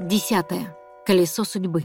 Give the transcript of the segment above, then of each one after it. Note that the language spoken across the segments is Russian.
Десятое. Колесо судьбы.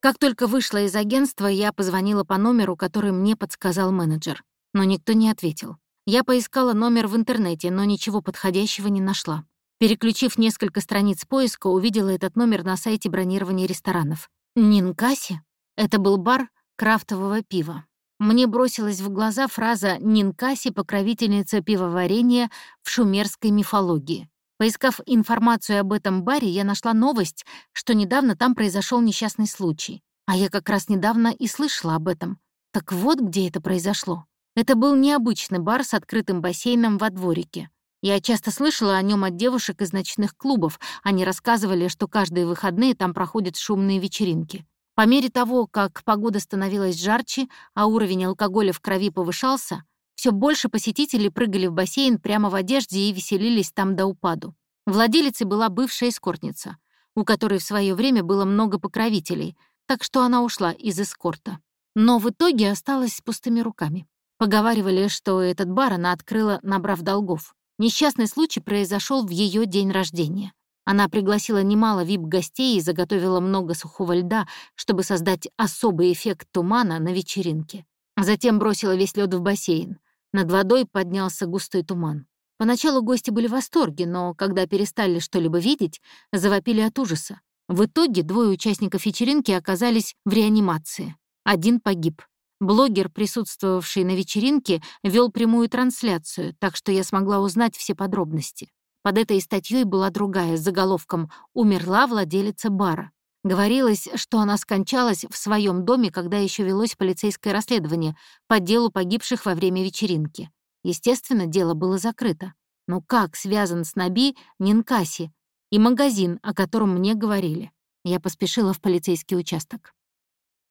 Как только вышла из агентства, я позвонила по номеру, который мне подсказал менеджер. Но никто не ответил. Я поискала номер в интернете, но ничего подходящего не нашла. Переключив несколько страниц поиска, увидела этот номер на сайте бронирования ресторанов. «Нинкаси?» Это был бар крафтового пива. Мне бросилась в глаза фраза «Нинкаси — покровительница пивоварения в шумерской мифологии». Поискав информацию об этом баре, я нашла новость, что недавно там произошел несчастный случай. А я как раз недавно и слышала об этом. Так вот, где это произошло. Это был необычный бар с открытым бассейном во дворике. Я часто слышала о нем от девушек из ночных клубов. Они рассказывали, что каждые выходные там проходят шумные вечеринки. По мере того, как погода становилась жарче, а уровень алкоголя в крови повышался, все больше посетителей прыгали в бассейн прямо в одежде и веселились там до упаду. Владелицей была бывшая эскортница, у которой в свое время было много покровителей, так что она ушла из эскорта. Но в итоге осталась с пустыми руками. Поговаривали, что этот бар она открыла, набрав долгов. Несчастный случай произошел в ее день рождения. Она пригласила немало вип-гостей и заготовила много сухого льда, чтобы создать особый эффект тумана на вечеринке. Затем бросила весь лед в бассейн. Над водой поднялся густой туман. Поначалу гости были в восторге, но когда перестали что-либо видеть, завопили от ужаса. В итоге двое участников вечеринки оказались в реанимации. Один погиб. Блогер, присутствовавший на вечеринке, вел прямую трансляцию, так что я смогла узнать все подробности. Под этой статьей была другая с заголовком «Умерла владелица бара». Говорилось, что она скончалась в своем доме, когда еще велось полицейское расследование по делу погибших во время вечеринки. Естественно, дело было закрыто. Но как связан с Наби Нинкаси и магазин, о котором мне говорили? Я поспешила в полицейский участок.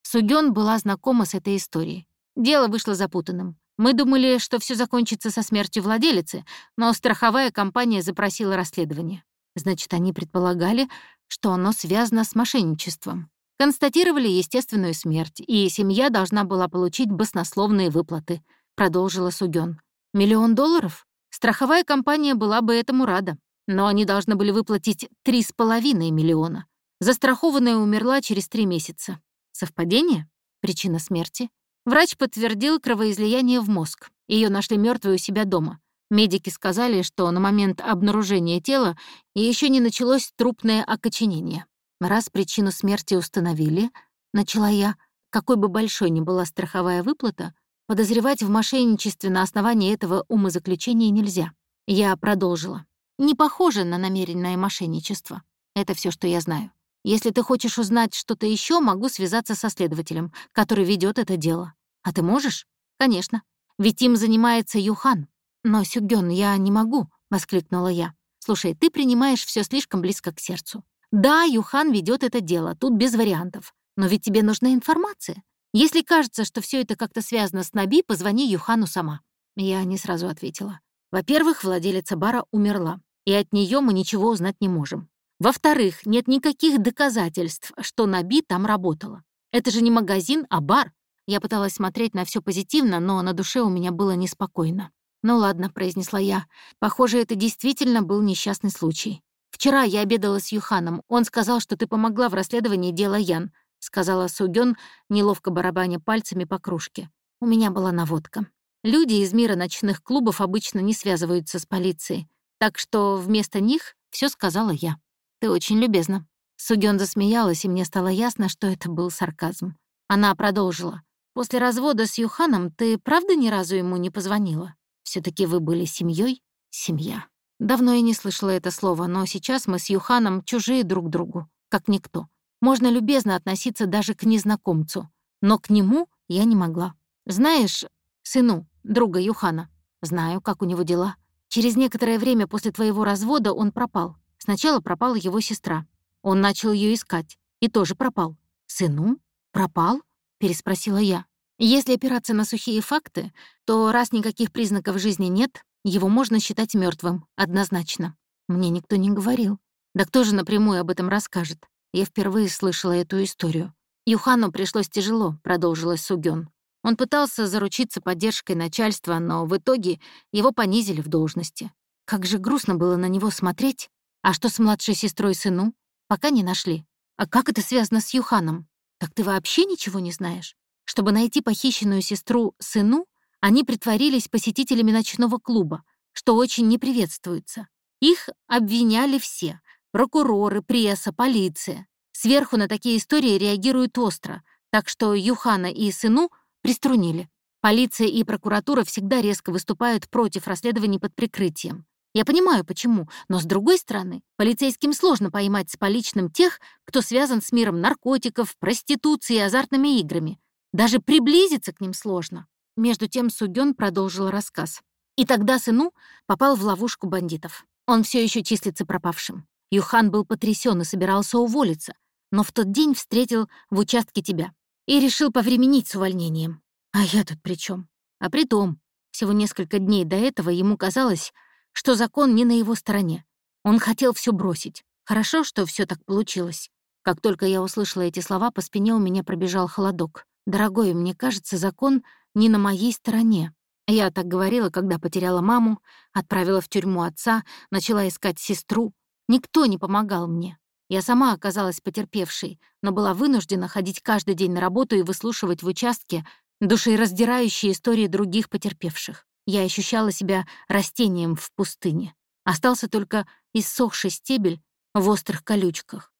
Сугён была знакома с этой историей. Дело вышло запутанным. Мы думали, что все закончится со смертью владелицы, но страховая компания запросила расследование. Значит, они предполагали, что оно связано с мошенничеством. Констатировали естественную смерть, и семья должна была получить баснословные выплаты, продолжила Сугён. Миллион долларов? Страховая компания была бы этому рада, но они должны были выплатить три с половиной миллиона. Застрахованная умерла через три месяца. Совпадение? Причина смерти? Врач подтвердил кровоизлияние в мозг. Ее нашли мертвой у себя дома. Медики сказали, что на момент обнаружения тела еще не началось трупное окоченение. Раз причину смерти установили, начала я, какой бы большой ни была страховая выплата, подозревать в мошенничестве на основании этого умозаключения нельзя. Я продолжила. Не похоже на намеренное мошенничество. Это все, что я знаю. Если ты хочешь узнать что-то еще, могу связаться со следователем, который ведет это дело. А ты можешь? Конечно. Ведь им занимается Юхан. «Но, Сюгён, я не могу», — воскликнула я. «Слушай, ты принимаешь все слишком близко к сердцу. Да, Юхан ведет это дело, тут без вариантов. Но ведь тебе нужна информация. Если кажется, что все это как-то связано с Наби, позвони Юхану сама». Я не сразу ответила. Во-первых, владелица бара умерла, и от нее мы ничего узнать не можем. Во-вторых, нет никаких доказательств, что Наби там работала. Это же не магазин, а бар. Я пыталась смотреть на все позитивно, но на душе у меня было неспокойно. «Ну ладно», — произнесла я. «Похоже, это действительно был несчастный случай. Вчера я обедала с Юханом. Он сказал, что ты помогла в расследовании дела Ян», — сказала Сугён, неловко барабаня пальцами по кружке. У меня была наводка. Люди из мира ночных клубов обычно не связываются с полицией, так что вместо них все сказала я. «Ты очень любезна». Сугён засмеялась, и мне стало ясно, что это был сарказм. Она продолжила. «После развода с Юханом ты правда ни разу ему не позвонила?» все таки вы были семьей? Семья. Давно я не слышала это слово, но сейчас мы с Юханом чужие друг другу, как никто. Можно любезно относиться даже к незнакомцу, но к нему я не могла. Знаешь, сыну, друга Юхана, знаю, как у него дела. Через некоторое время после твоего развода он пропал. Сначала пропала его сестра. Он начал ее искать и тоже пропал. «Сыну? Пропал?» — переспросила я. Если опираться на сухие факты, то раз никаких признаков жизни нет, его можно считать мертвым, однозначно. Мне никто не говорил. Да кто же напрямую об этом расскажет? Я впервые слышала эту историю. Юхану пришлось тяжело, продолжила Сугён. Он пытался заручиться поддержкой начальства, но в итоге его понизили в должности. Как же грустно было на него смотреть. А что с младшей сестрой сыну? Пока не нашли. А как это связано с Юханом? Так ты вообще ничего не знаешь? Чтобы найти похищенную сестру сыну, они притворились посетителями ночного клуба, что очень не приветствуется. Их обвиняли все — прокуроры, пресса, полиция. Сверху на такие истории реагируют остро, так что Юхана и сыну приструнили. Полиция и прокуратура всегда резко выступают против расследований под прикрытием. Я понимаю, почему, но с другой стороны, полицейским сложно поймать с поличным тех, кто связан с миром наркотиков, проституции и азартными играми. Даже приблизиться к ним сложно. Между тем Сугён продолжил рассказ. И тогда сыну попал в ловушку бандитов. Он все еще числится пропавшим. Юхан был потрясен и собирался уволиться, но в тот день встретил в участке тебя и решил повременить с увольнением. А я тут при чем? А при том, всего несколько дней до этого ему казалось, что закон не на его стороне. Он хотел все бросить. Хорошо, что все так получилось. Как только я услышала эти слова, по спине у меня пробежал холодок. «Дорогой, мне кажется, закон не на моей стороне». Я так говорила, когда потеряла маму, отправила в тюрьму отца, начала искать сестру. Никто не помогал мне. Я сама оказалась потерпевшей, но была вынуждена ходить каждый день на работу и выслушивать в участке душераздирающие истории других потерпевших. Я ощущала себя растением в пустыне. Остался только иссохший стебель в острых колючках.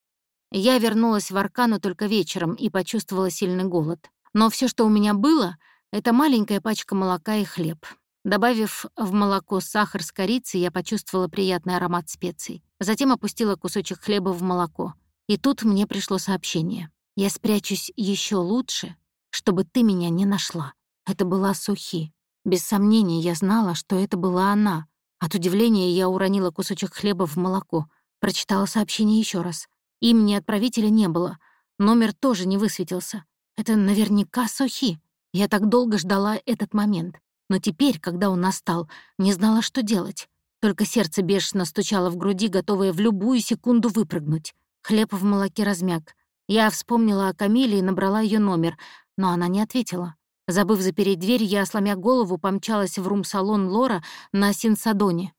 Я вернулась в Аркану только вечером и почувствовала сильный голод. Но все, что у меня было, — это маленькая пачка молока и хлеб. Добавив в молоко сахар с корицей, я почувствовала приятный аромат специй. Затем опустила кусочек хлеба в молоко. И тут мне пришло сообщение. «Я спрячусь еще лучше, чтобы ты меня не нашла». Это была Сухи. Без сомнения, я знала, что это была она. От удивления я уронила кусочек хлеба в молоко. Прочитала сообщение еще раз. Имени отправителя не было. Номер тоже не высветился. Это наверняка Сухи. Я так долго ждала этот момент. Но теперь, когда он настал, не знала, что делать. Только сердце бешено стучало в груди, готовое в любую секунду выпрыгнуть. Хлеб в молоке размяк. Я вспомнила о Камиле и набрала ее номер, но она не ответила. Забыв запереть дверь, я, сломя голову, помчалась в рум-салон Лора на Синсадоне.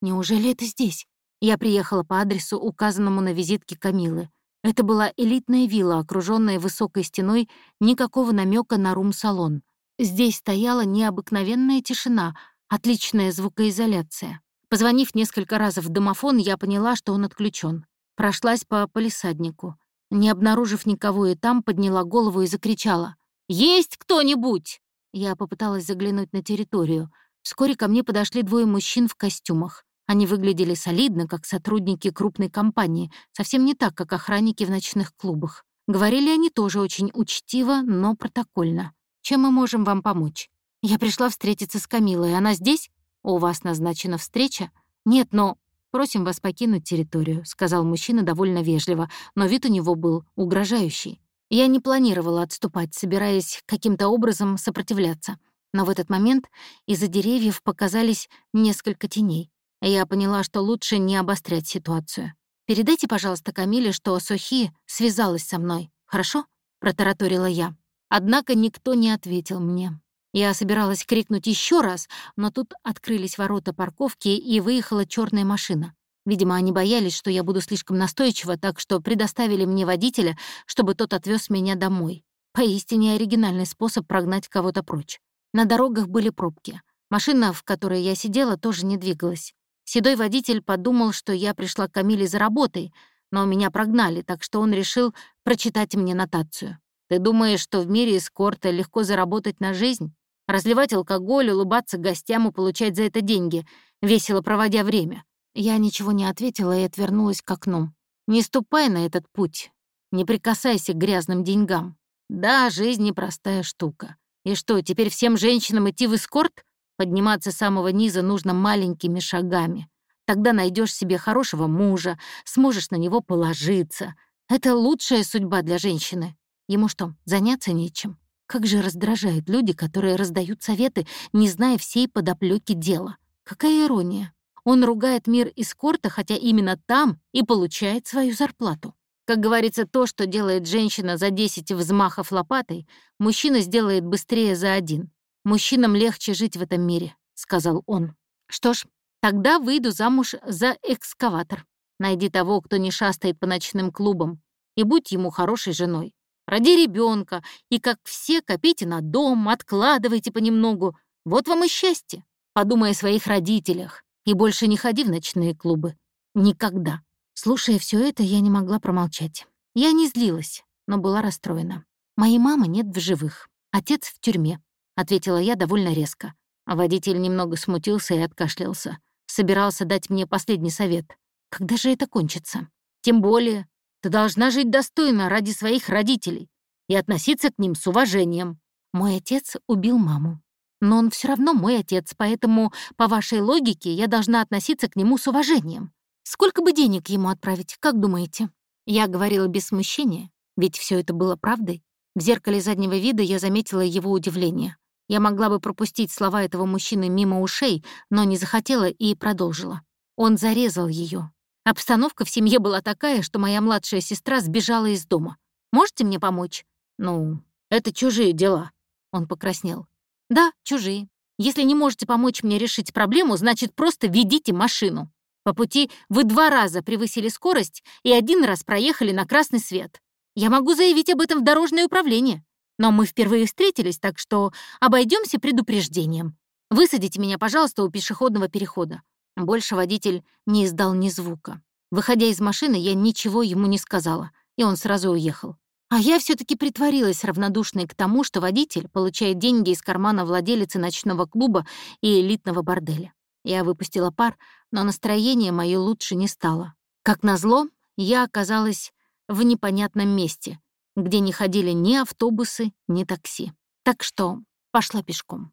Неужели это здесь? Я приехала по адресу, указанному на визитке Камилы. Это была элитная вилла, окруженная высокой стеной, никакого намека на рум-салон. Здесь стояла необыкновенная тишина, отличная звукоизоляция. Позвонив несколько раз в домофон, я поняла, что он отключен. Прошлась по полисаднику. Не обнаружив никого и там, подняла голову и закричала. «Есть кто-нибудь?» Я попыталась заглянуть на территорию. Вскоре ко мне подошли двое мужчин в костюмах. Они выглядели солидно, как сотрудники крупной компании, совсем не так, как охранники в ночных клубах. Говорили они тоже очень учтиво, но протокольно. «Чем мы можем вам помочь?» «Я пришла встретиться с Камилой. Она здесь?» «У вас назначена встреча?» «Нет, но...» «Просим вас покинуть территорию», — сказал мужчина довольно вежливо, но вид у него был угрожающий. Я не планировала отступать, собираясь каким-то образом сопротивляться. Но в этот момент из-за деревьев показались несколько теней. Я поняла, что лучше не обострять ситуацию. «Передайте, пожалуйста, Камиле, что Сохи связалась со мной, хорошо?» — протараторила я. Однако никто не ответил мне. Я собиралась крикнуть еще раз, но тут открылись ворота парковки и выехала черная машина. Видимо, они боялись, что я буду слишком настойчива, так что предоставили мне водителя, чтобы тот отвез меня домой. Поистине оригинальный способ прогнать кого-то прочь. На дорогах были пробки. Машина, в которой я сидела, тоже не двигалась. Седой водитель подумал, что я пришла к Камиле за работой, но меня прогнали, так что он решил прочитать мне нотацию. «Ты думаешь, что в мире эскорта легко заработать на жизнь? Разливать алкоголь, улыбаться гостям и получать за это деньги, весело проводя время. Я ничего не ответила и отвернулась к окну. «Не ступай на этот путь. Не прикасайся к грязным деньгам. Да, жизнь непростая штука. И что, теперь всем женщинам идти в эскорт? Подниматься с самого низа нужно маленькими шагами. Тогда найдешь себе хорошего мужа, сможешь на него положиться. Это лучшая судьба для женщины. Ему что, заняться нечем? Как же раздражают люди, которые раздают советы, не зная всей подоплёки дела. Какая ирония. Он ругает мир эскорта, хотя именно там и получает свою зарплату. Как говорится, то, что делает женщина за 10 взмахов лопатой, мужчина сделает быстрее за один. Мужчинам легче жить в этом мире, сказал он. Что ж, тогда выйду замуж за экскаватор. Найди того, кто не шастает по ночным клубам, и будь ему хорошей женой. Роди ребенка, и, как все, копите на дом, откладывайте понемногу. Вот вам и счастье. Подумай о своих родителях. И больше не ходи в ночные клубы. Никогда. Слушая все это, я не могла промолчать. Я не злилась, но была расстроена. «Моей мамы нет в живых. Отец в тюрьме», — ответила я довольно резко. А водитель немного смутился и откашлялся. Собирался дать мне последний совет. «Когда же это кончится?» «Тем более, ты должна жить достойно ради своих родителей и относиться к ним с уважением. Мой отец убил маму. Но он все равно мой отец, поэтому, по вашей логике, я должна относиться к нему с уважением. Сколько бы денег ему отправить, как думаете? Я говорила без смущения, ведь все это было правдой. В зеркале заднего вида я заметила его удивление. Я могла бы пропустить слова этого мужчины мимо ушей, но не захотела и продолжила. Он зарезал ее. Обстановка в семье была такая, что моя младшая сестра сбежала из дома. Можете мне помочь? Ну, это чужие дела. Он покраснел. Да, чужие. Если не можете помочь мне решить проблему, значит, просто ведите машину. По пути вы два раза превысили скорость и один раз проехали на красный свет. Я могу заявить об этом в дорожное управление. Но мы впервые встретились, так что обойдемся предупреждением. Высадите меня, пожалуйста, у пешеходного перехода. Больше водитель не издал ни звука. Выходя из машины, я ничего ему не сказала, и он сразу уехал. А я все таки притворилась равнодушной к тому, что водитель получает деньги из кармана владелицы ночного клуба и элитного борделя. Я выпустила пар, но настроение мое лучше не стало. Как назло, я оказалась в непонятном месте, где не ходили ни автобусы, ни такси. Так что пошла пешком.